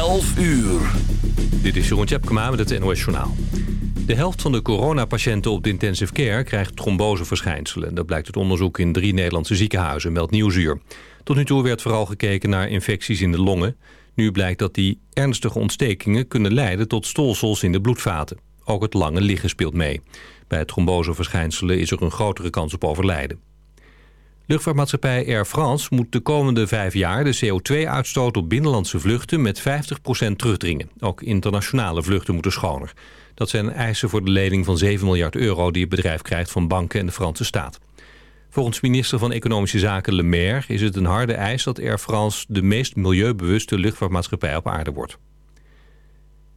11 uur. Dit is Jeroen Tjepkema met het NOS Journaal. De helft van de coronapatiënten op de intensive care krijgt tromboseverschijnselen. Dat blijkt uit onderzoek in drie Nederlandse ziekenhuizen, meldt Nieuwsuur. Tot nu toe werd vooral gekeken naar infecties in de longen. Nu blijkt dat die ernstige ontstekingen kunnen leiden tot stolsels in de bloedvaten. Ook het lange liggen speelt mee. Bij tromboseverschijnselen is er een grotere kans op overlijden. Luchtvaartmaatschappij Air France moet de komende vijf jaar... de CO2-uitstoot op binnenlandse vluchten met 50% terugdringen. Ook internationale vluchten moeten schoner. Dat zijn eisen voor de lening van 7 miljard euro... die het bedrijf krijgt van banken en de Franse staat. Volgens minister van Economische Zaken Le Maire... is het een harde eis dat Air France de meest milieubewuste luchtvaartmaatschappij op aarde wordt.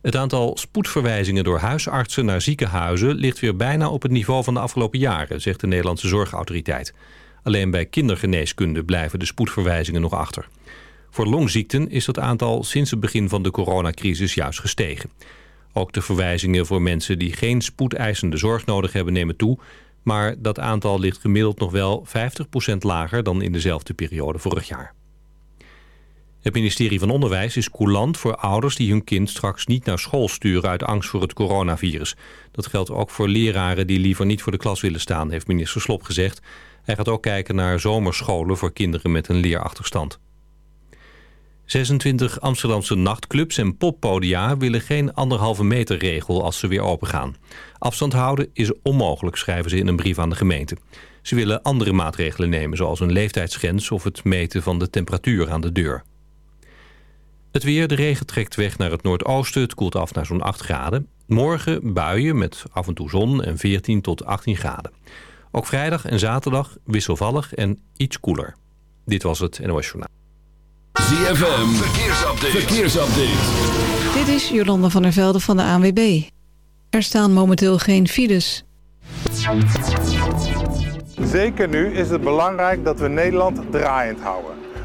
Het aantal spoedverwijzingen door huisartsen naar ziekenhuizen... ligt weer bijna op het niveau van de afgelopen jaren... zegt de Nederlandse Zorgautoriteit. Alleen bij kindergeneeskunde blijven de spoedverwijzingen nog achter. Voor longziekten is dat aantal sinds het begin van de coronacrisis juist gestegen. Ook de verwijzingen voor mensen die geen spoedeisende zorg nodig hebben nemen toe... maar dat aantal ligt gemiddeld nog wel 50% lager dan in dezelfde periode vorig jaar. Het ministerie van Onderwijs is coulant voor ouders die hun kind straks niet naar school sturen uit angst voor het coronavirus. Dat geldt ook voor leraren die liever niet voor de klas willen staan, heeft minister Slop gezegd. Hij gaat ook kijken naar zomerscholen voor kinderen met een leerachterstand. 26 Amsterdamse nachtclubs en poppodia willen geen anderhalve meter regel als ze weer opengaan. Afstand houden is onmogelijk, schrijven ze in een brief aan de gemeente. Ze willen andere maatregelen nemen, zoals een leeftijdsgrens of het meten van de temperatuur aan de deur. Het weer, de regen trekt weg naar het noordoosten. Het koelt af naar zo'n 8 graden. Morgen buien met af en toe zon en 14 tot 18 graden. Ook vrijdag en zaterdag wisselvallig en iets koeler. Dit was het NOS Journaal. ZFM, verkeersupdate. verkeersupdate. Dit is Jolanda van der Velde van de ANWB. Er staan momenteel geen files. Zeker nu is het belangrijk dat we Nederland draaiend houden.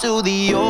to the old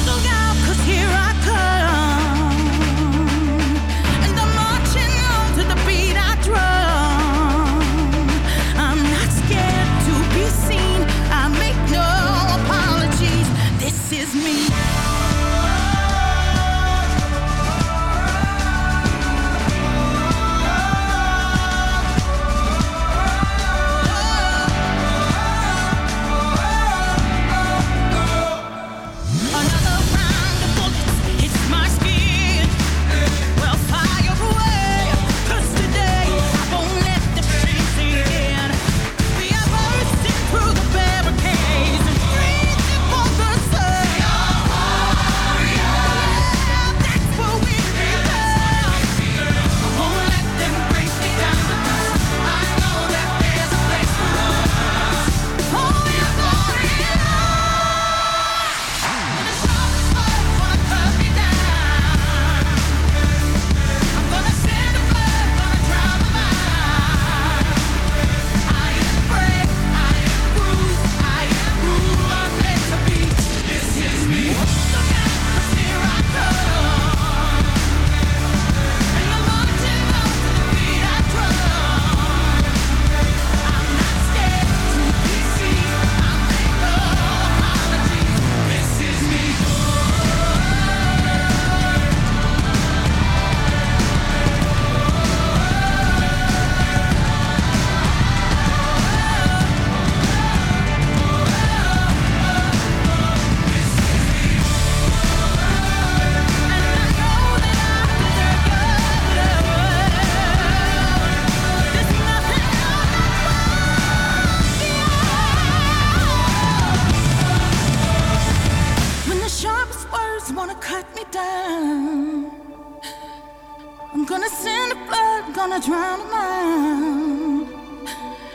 Gonna send a blood, gonna drown them out.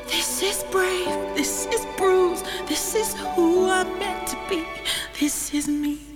This is brave, this is bruised, this is who I'm meant to be, this is me.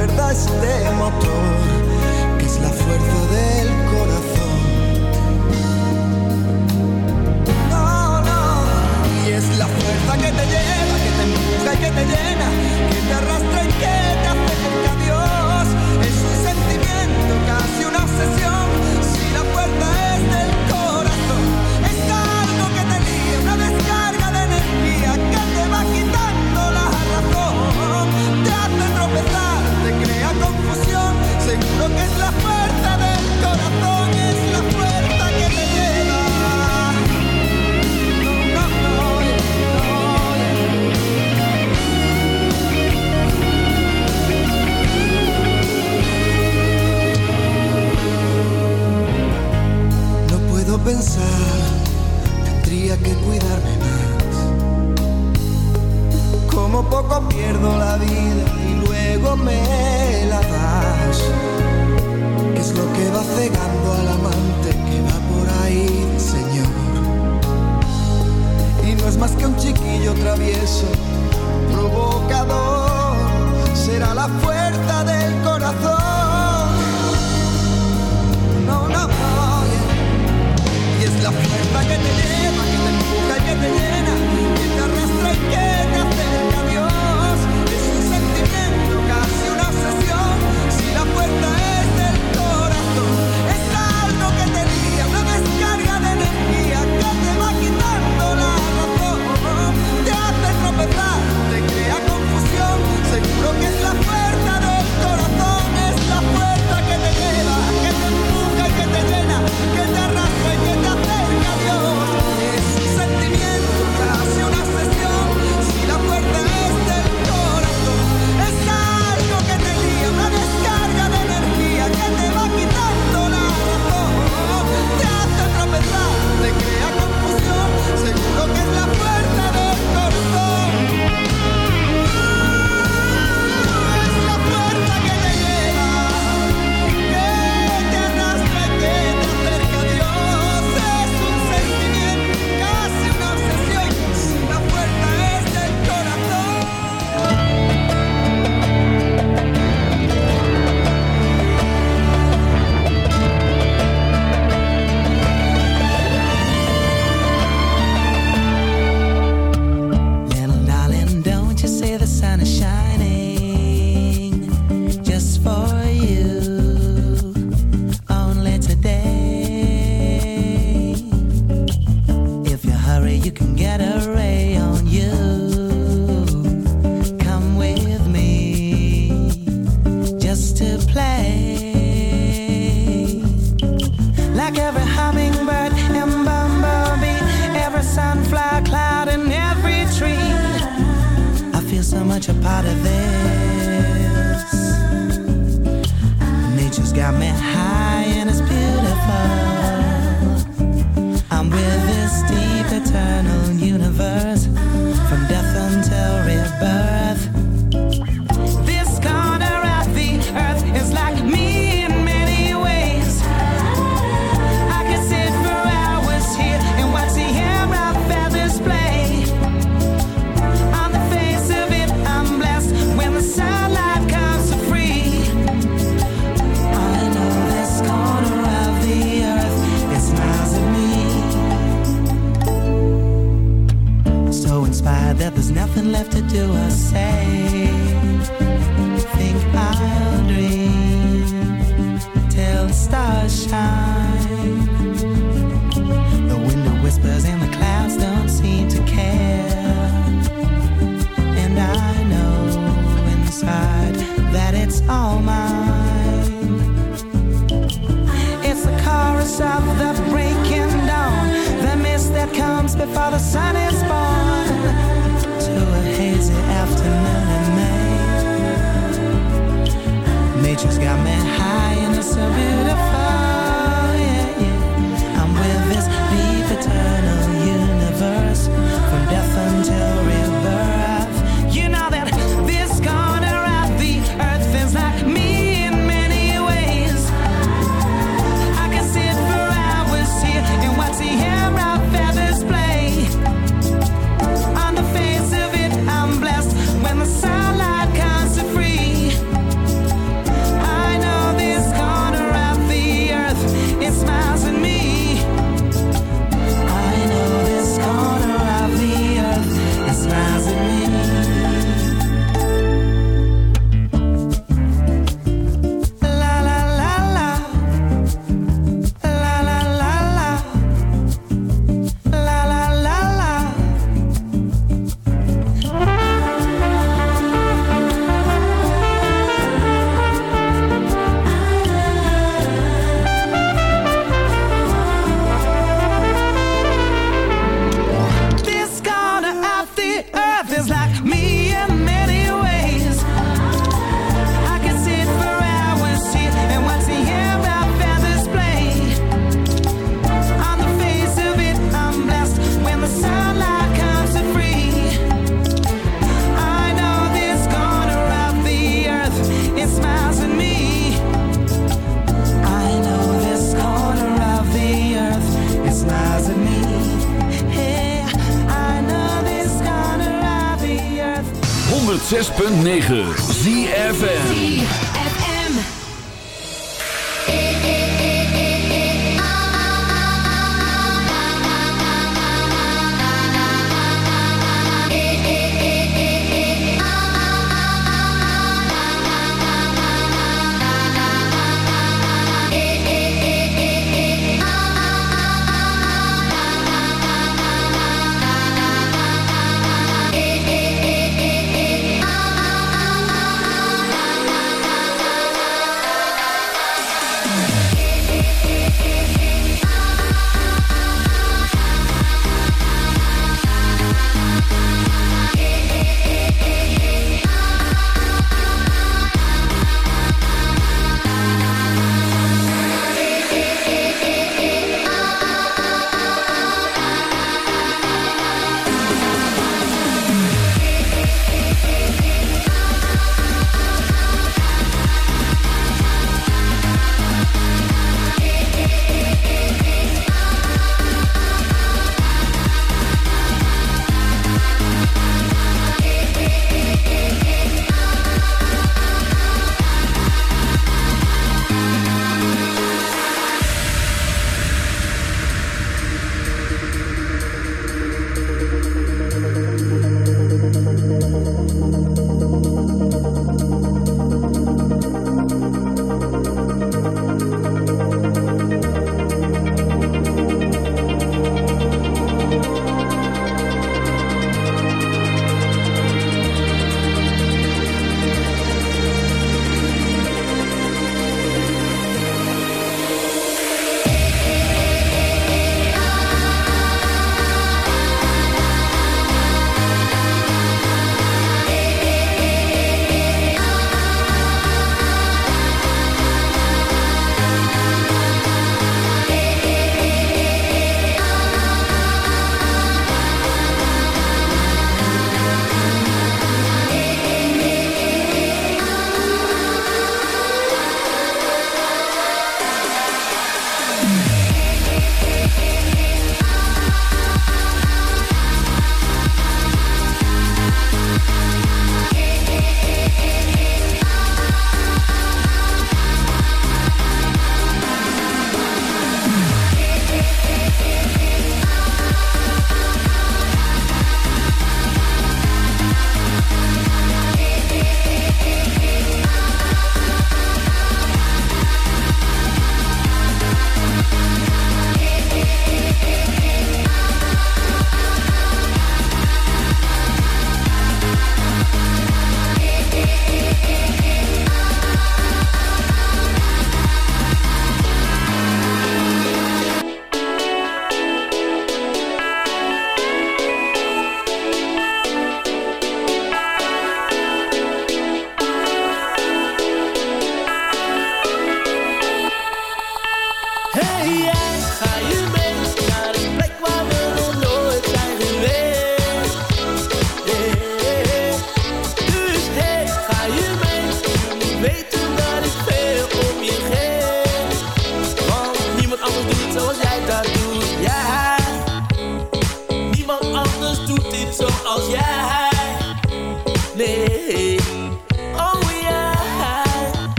recuerda este motor.